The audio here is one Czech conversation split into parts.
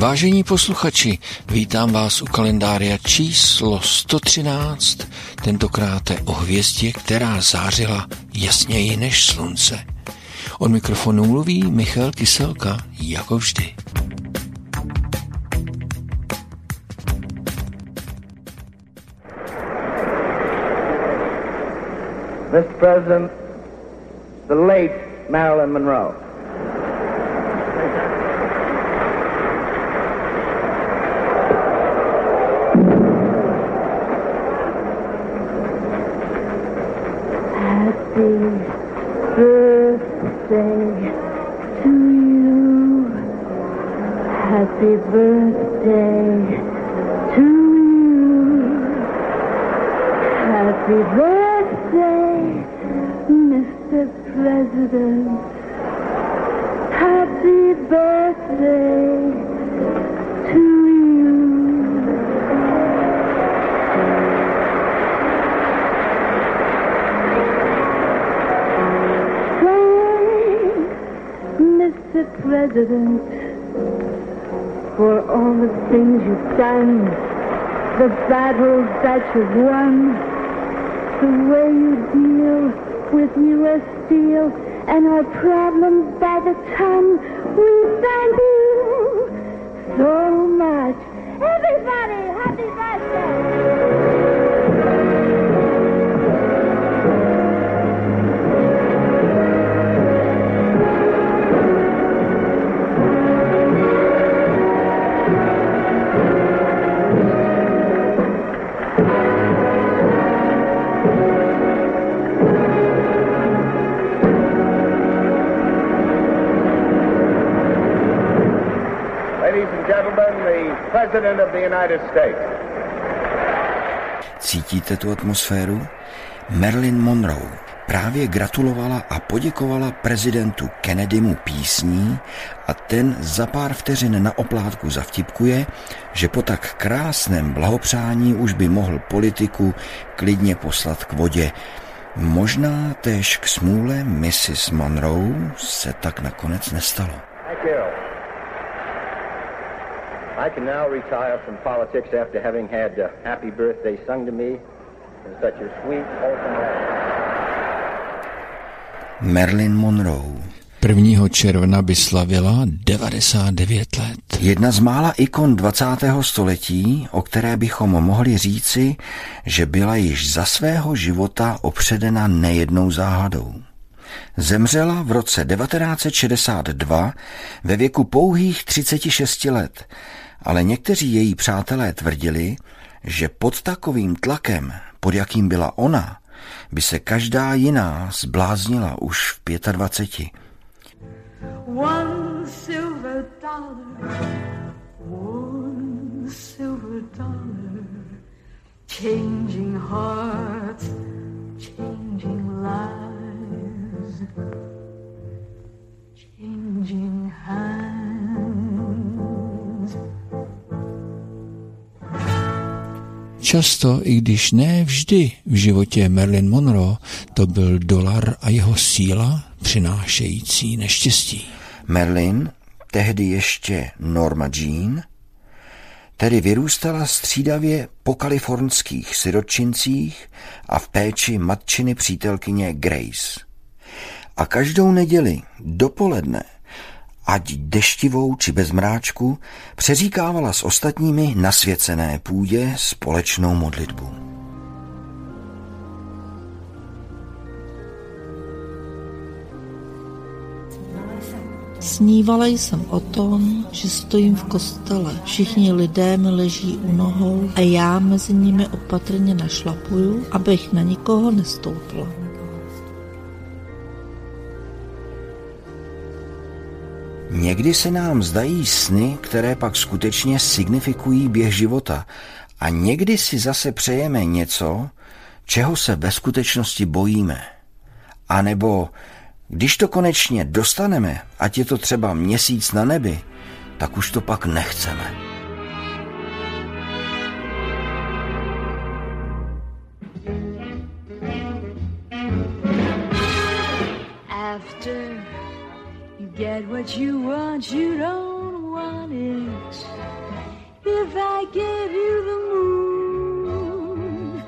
Vážení posluchači, vítám vás u kalendária číslo 113, tentokrát o hvězdě, která zářila jasněji než slunce. Od mikrofonu mluví Michal Kyselka, jako vždy. Mr. President, the late Marilyn Monroe. Happy birthday to you. Happy birthday, Mr. President. Happy birthday to you. Thanks, Mr. President, for all the things you've done, the battles that you've won, the way you deal with U.S. Steel and our problems by the ton. We thank you so much. Everybody, gentlemen, the President of the United States. Cítíte tu atmosféru? Marilyn Monroe právě gratulovala a poděkovala prezidentu Kennedymu písní a ten za pár vteřin na oplátku zavtipkuje, že po tak krásném blahopřání už by mohl politiku klidně poslat k vodě. Možná též k smůle Mrs. Monroe se tak nakonec nestalo. Thank you. I can now retire from politics after having had uh, happy birthday sung to me in such a sweet, wholesome way. Marilyn Monroe 1. června by slavila 99 let. Jedna z mála ikon 20. století, o které bychom mohli říci, že byla již za svého života opředena nejednou záhadou. Zemřela v roce 1962 ve věku pouhých 36 let, ale někteří její přátelé tvrdili, že pod takovým tlakem, pod jakým byla ona, by se každá jiná zbláznila už v 25. One silver dollar, one silver dollar, Často, i když ne vždy v životě Marilyn Monroe, to byl dolar a jeho síla přinášející neštěstí. Marilyn, tehdy ještě Norma Jean, tedy vyrůstala střídavě po kalifornských sirotčincích a v péči matčiny přítelkyně Grace. A každou neděli dopoledne ať deštivou či bez mráčku, přeříkávala s ostatními na svěcené půdě společnou modlitbu. Snívala jsem o tom, že stojím v kostele. Všichni lidé mi leží u nohou a já mezi nimi opatrně našlapuju, abych na nikoho nestoupla. Někdy se nám zdají sny, které pak skutečně signifikují běh života a někdy si zase přejeme něco, čeho se ve skutečnosti bojíme. A nebo když to konečně dostaneme, ať je to třeba měsíc na nebi, tak už to pak nechceme. Get what you want, you don't want inch. If I gave you the moon,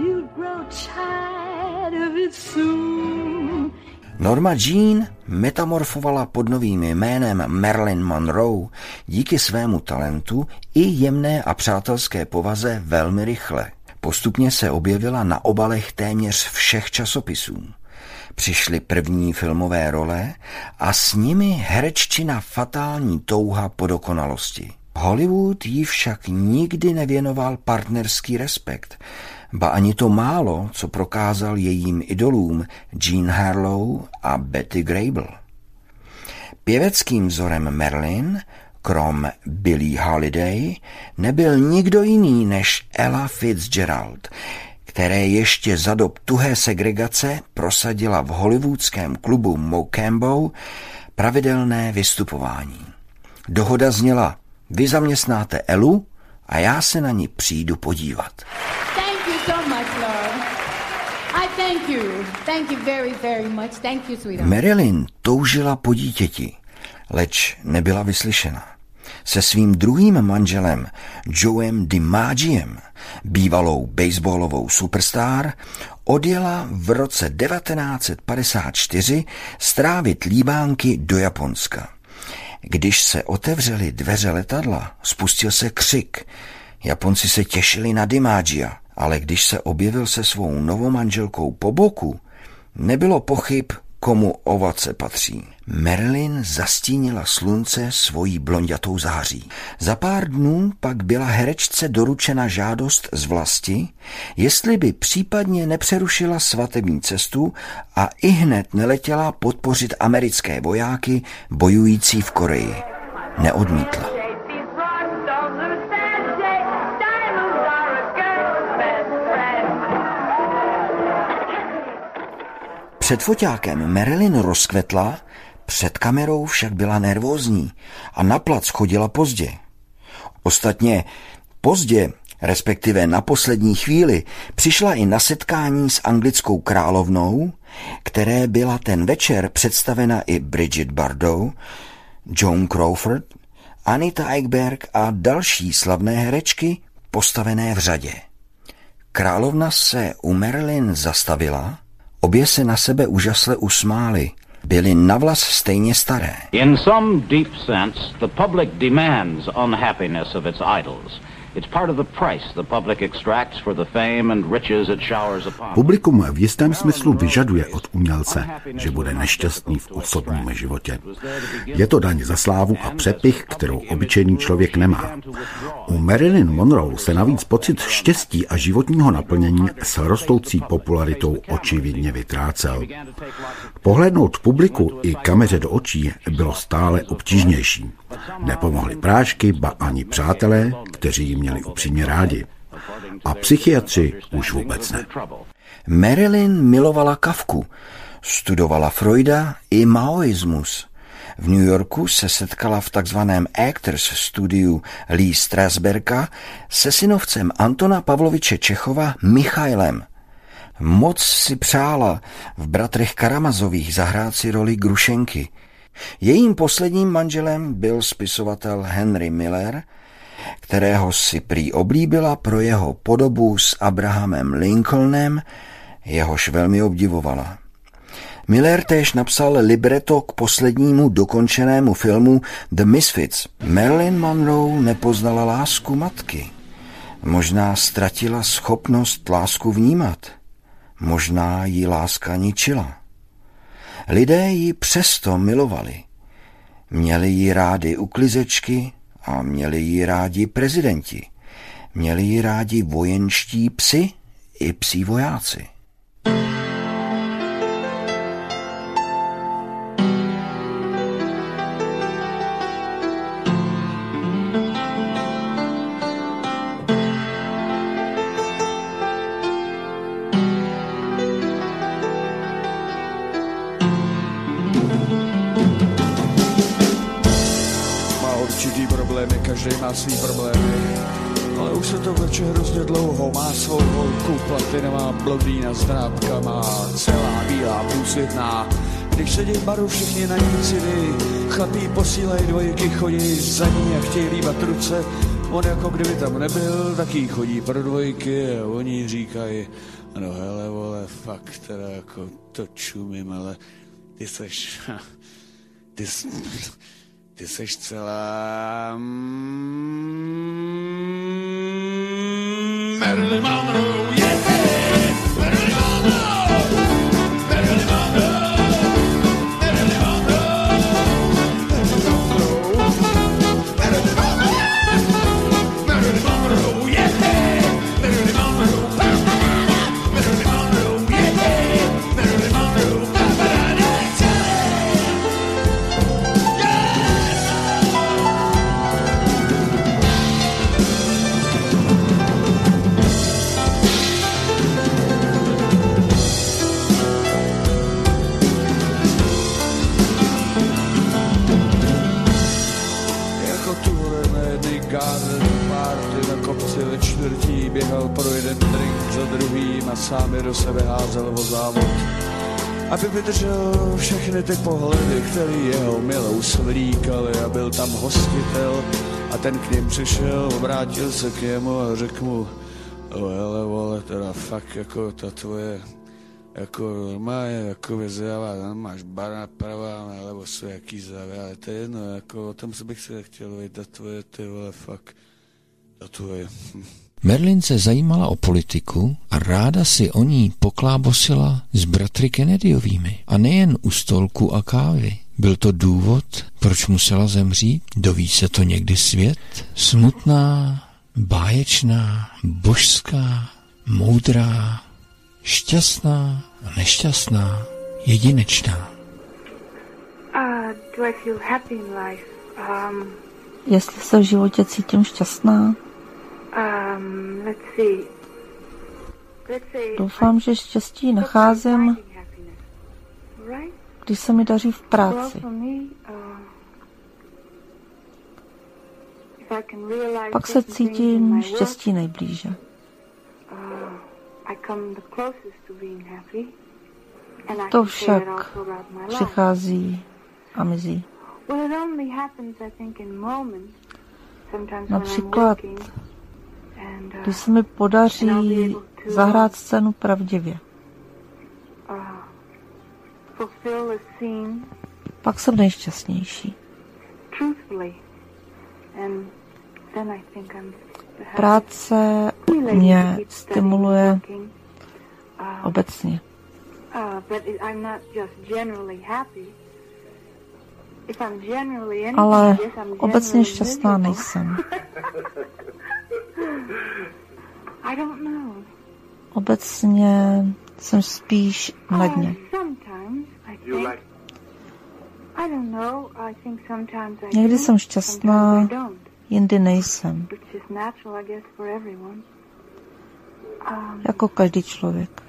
you'd grow tired of it soon. Norma Jean metamorfovala pod novým jménem Marilyn Monroe díky svému talentu i jemné a přátelské povaze velmi rychle. Postupně se objevila na obalech téměř všech časopisů. Přišly první filmové role a s nimi hereččina fatální touha po dokonalosti. Hollywood jí však nikdy nevěnoval partnerský respekt, ba ani to málo, co prokázal jejím idolům Jean Harlow a Betty Grable. Pěveckým vzorem Merlin, krom Billie Holiday, nebyl nikdo jiný než Ella Fitzgerald, které ještě za dob tuhé segregace prosadila v hollywoodském klubu Mocambo pravidelné vystupování. Dohoda zněla, vy zaměstnáte Elu a já se na ní přijdu podívat. Thank you so much, Lord. I thank you. Thank you very, very much. Thank you, sweetheart. Marilyn toužila po dítěti, leč nebyla vyslyšena se svým druhým manželem Joem DiMaggiem, bývalou baseballovou superstar, odjela v roce 1954 strávit líbánky do Japonska. Když se otevřely dveře letadla, spustil se křik. Japonci se těšili na Dimaggia, ale když se objevil se svou novou manželkou po boku, nebylo pochyb, komu ovace patří. Merlin zastínila slunce svojí blondiatou září. Za pár dnů pak byla herečce doručena žádost z vlasti, jestli by případně nepřerušila svatební cestu a i hned neletěla podpořit americké vojáky bojující v Koreji. Neodmítla. Před foťákem Marilyn rozkvetla, před kamerou však byla nervózní a na plac chodila pozdě. Ostatně pozdě, respektive na poslední chvíli, přišla i na setkání s anglickou královnou, které byla ten večer představena i Bridget Bardot, Joan Crawford, Anita Eichberg a další slavné herečky postavené v řadě. Královna se u Marilyn zastavila Obě se na sebe úžasle usmály. Byly navlas stejně staré. In some deep sense, the public demands unhappiness of its idols. Publikum v jistém smyslu vyžaduje od umělce, že bude nešťastný v osobním životě. Je to daň za slávu a přepich, kterou obyčejný člověk nemá. U Marilyn Monroe se navíc pocit štěstí a životního naplnění s rostoucí popularitou očividně vytrácel. Pohlednout publiku i kameře do očí bylo stále obtížnější. Nepomohly prášky, ba ani přátelé, kteří ji měli upřímně rádi. A psychiatři už vůbec ne. Marilyn milovala Kavku, studovala Freuda i maoismus. V New Yorku se setkala v takzvaném Actors studiu Lee Strasberga se synovcem Antona Pavloviče Čechova Michailem. Moc si přála v Bratrech Karamazových zahrát si roli Grušenky – Jejím posledním manželem byl spisovatel Henry Miller, kterého si prý oblíbila pro jeho podobu s Abrahamem Lincolnem, jehož velmi obdivovala. Miller též napsal libreto k poslednímu dokončenému filmu The Misfits. Marilyn Monroe nepoznala lásku matky. Možná ztratila schopnost lásku vnímat. Možná jí láska ničila. Lidé ji přesto milovali. Měli ji rádi uklizečky a měli ji rádi prezidenti. Měli ji rádi vojenští psy i psí vojáci. Každý má svý problémy. Ale už se to vleče hrozně dlouho, má svou holku, platinová blondýna s drápkama, celá bílá, průsvitná, Když sedí v baru všichni na nícidy, chlapí posílají dvojky, chodí za ní a chtějí líbat ruce. On jako kdyby tam nebyl, taky chodí pro dvojky a oni říkají, no hele vole, fakt teda jako to čumím, ale ty seš, ty, ty seš celá... Marilyn Monroe, vydržel všechny ty pohledy, který jeho milou svlíkali a byl tam hostitel a ten k ním přišel, obrátil se k němu a řekl mu, hele vole, teda fakt jako ta tvoje jako normálně jako vyzývá, tam máš bara pravá, nebo jsou jaký zavě, ale to je jedno, jako o tom se bych se chtěl vědět, tvoje ty vole fakt, ta tvoje. Merlin se zajímala o politiku a ráda si o ní poklábosila s bratry Kennedyovými. A nejen u stolku a kávy. Byl to důvod, proč musela zemřít? Doví se to někdy svět? Smutná, báječná, božská, moudrá, šťastná a nešťastná, jedinečná. Uh, do I feel happy in life? Um... Jestli se v životě cítím šťastná? Um, Doufám, že štěstí nacházím, když se mi daří v práci. Uh, Pak se cítím štěstí nejblíže. Uh, to však přichází a mizí. Například když se mi podaří zahrát scénu pravdivě. Pak jsem nejšťastnější. Práce mě stimuluje obecně. Ale obecně šťastná nejsem. Obecně jsem spíš na dně. Někdy jsem šťastná, jindy nejsem. Um, jako každý člověk.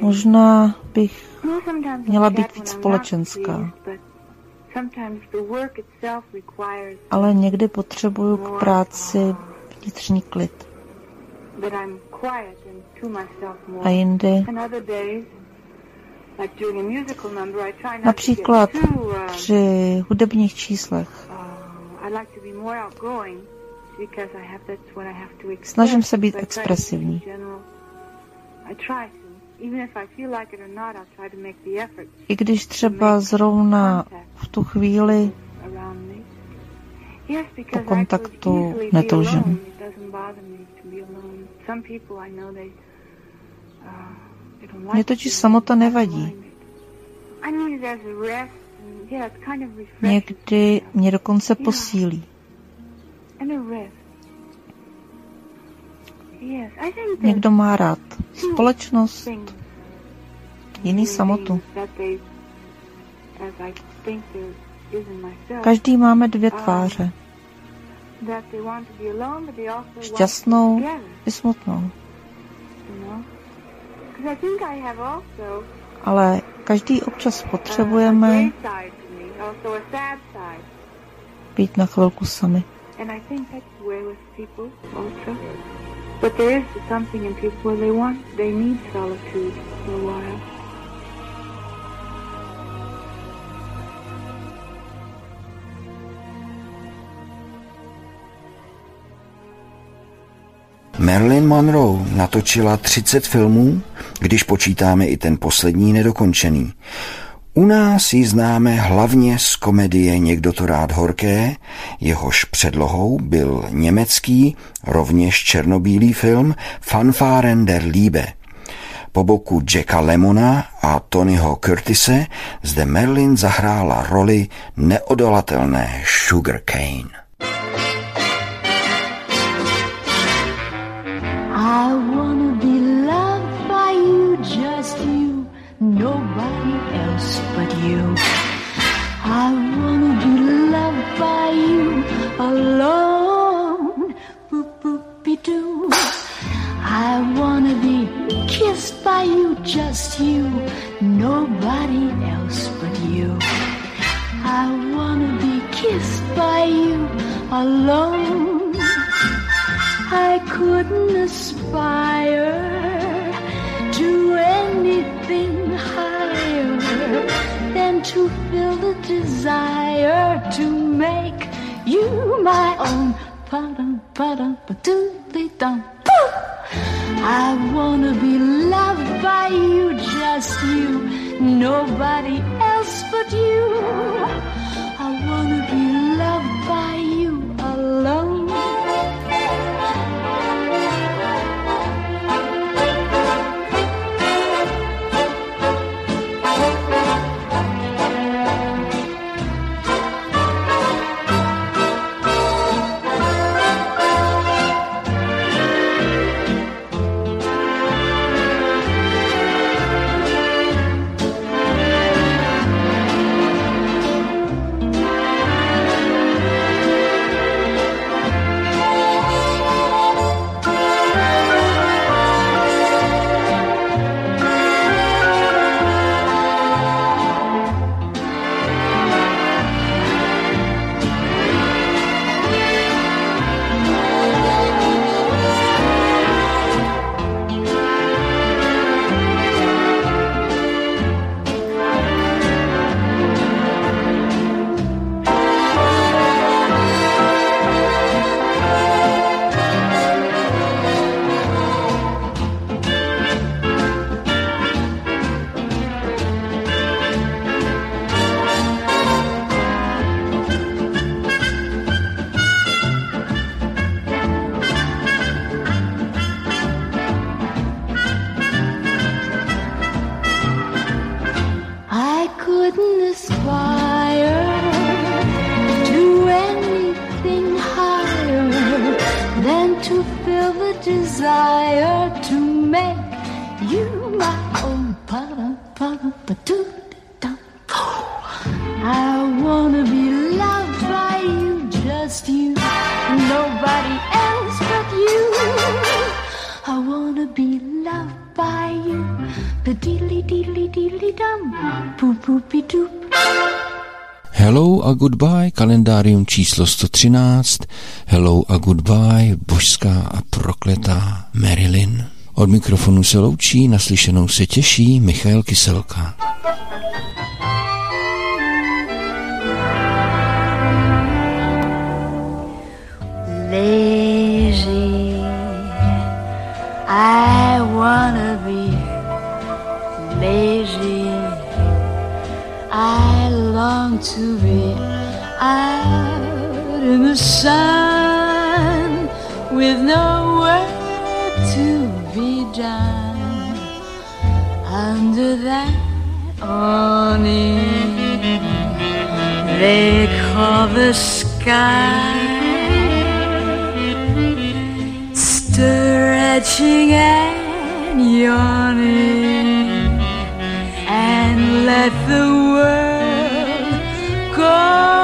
Možná bych měla být víc společenská. Ale někdy potřebuju k práci vnitřní klid. A jindy Například uh, při hudebních číslech. Snažím se být expresivní. I když třeba zrovna v tu chvíli po kontaktu netoužím. Mě totiž samota nevadí. Někdy mě dokonce posílí. Někdo má rád společnost, jiný samotu. Každý máme dvě tváře. Šťastnou i smutnou. Ale každý občas potřebujeme být na chvilku sami. But there is something in people where they want, they need solitude for a while. Marilyn Monroe natočila 30 filmů, když počítáme i ten poslední nedokončený. U nás ji známe hlavně z komedie Někdo to rád horké, jehož předlohou byl německý, rovněž černobílý film Fanfaren der Liebe. Po boku Jacka Lemona a Tonyho Curtise zde Merlin zahrála roli neodolatelné Sugar by you, just you, nobody else but you. I wanna be kissed by you alone. I couldn't aspire to anything higher than to feel the desire to make you my own. I wanna be loved by you, just you, nobody else but you. I wanna be I wanna be loved by you, just you, nobody else but you. I wanna be loved by you. Hello a Goodbye, kalendárium číslo 113, Hello a Goodbye, božská a prokletá Marilyn. Od mikrofonu se loučí, naslyšenou se těší Michal Kyselka. Lazy, I wanna be lazy. I long to be out in the sun with no under that awning. They call the sky stretching and yawning. And let the world go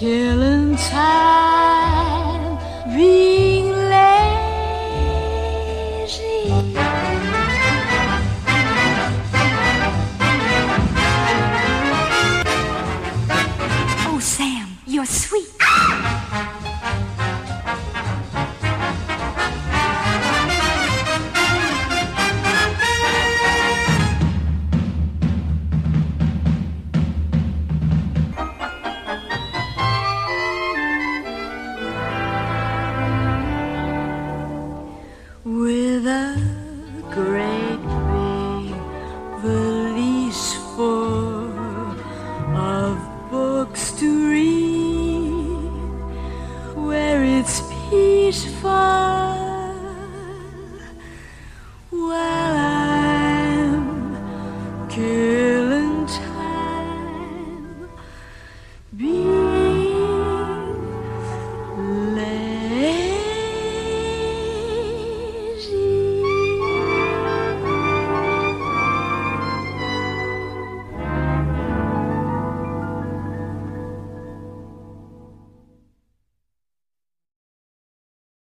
Be